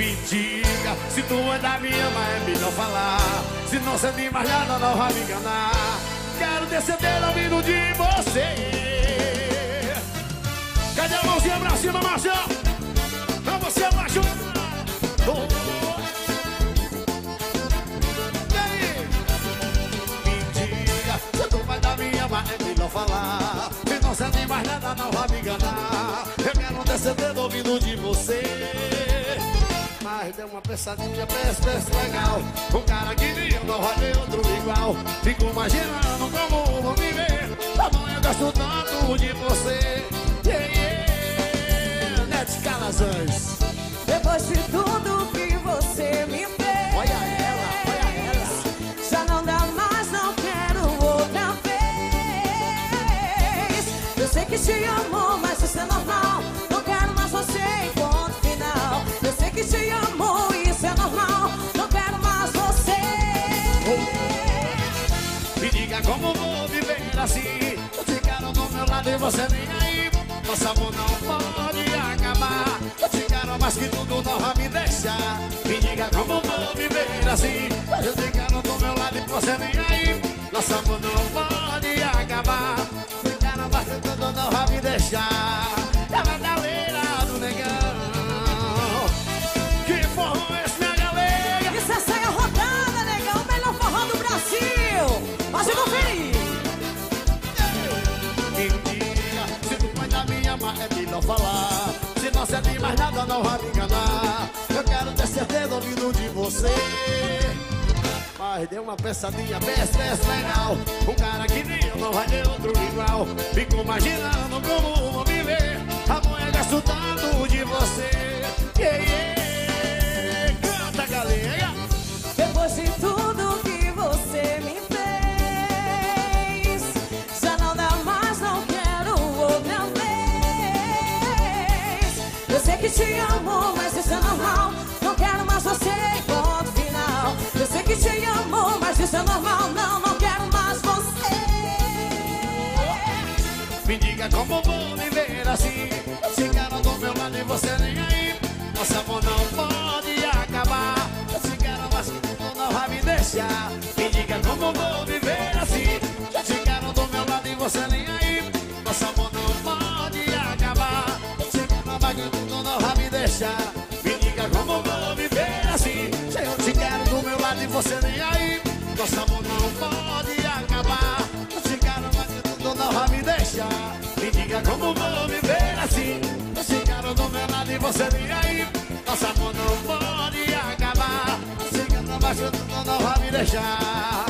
Me diga se tu ainda me ama, é melhor falar. Se não sentir mais nada, não vai me enganar. Quero descender ouvido de você. Cadê a mãozinha pra cima, Marcelo? Pra você apaixonar. Oh. Aí? Me diga se tu ainda me ama, é melhor falar. Se não sentir mais nada, não vai me enganar. Mas deu uma pensadinha, pensa, pensa legal. Um cara que eu não vai ter outro igual. Fico imaginando como vou viver. Tamanho eu gosto tanto de você. Yeah, yeah. Nete Calazans. Depois de tudo assim. Ficaram do meu lado e você nem aí. Nosso amor não pode acabar. Ficaram mais que tudo não vai me deixar. Me diga como vou viver assim. Ficaram do meu lado e você nem aí. Nosso amor não falar. Se não sente mais nada, não vai me enganar. Eu quero ter certeza do ouvido de você. Mas deu uma pensadinha, pensa, pensa legal. Um cara que nem eu não vai ter outro igual. Fico imaginando como vou viver. Te amo, mas isso é normal. Não quero mais você, ponto final. Eu sei que te amo, mas isso é normal. Não, não quero mais você. Me diga como vou viver assim. Ficaram do meu lado e você nem aí. Nosso amor não pode acabar. Mas que tudo não vai me deixar não vai me deixar. Me diga como vou viver assim. Se eu te quero do meu lado e você nem aí. Nosso amor não pode acabar. Ficaram mas que tudo não vai me deixar. Me diga como vou viver assim. Ficaram do meu lado e você nem aí. Nosso amor não pode acabar. Ficaram mas que tudo não vai me deixar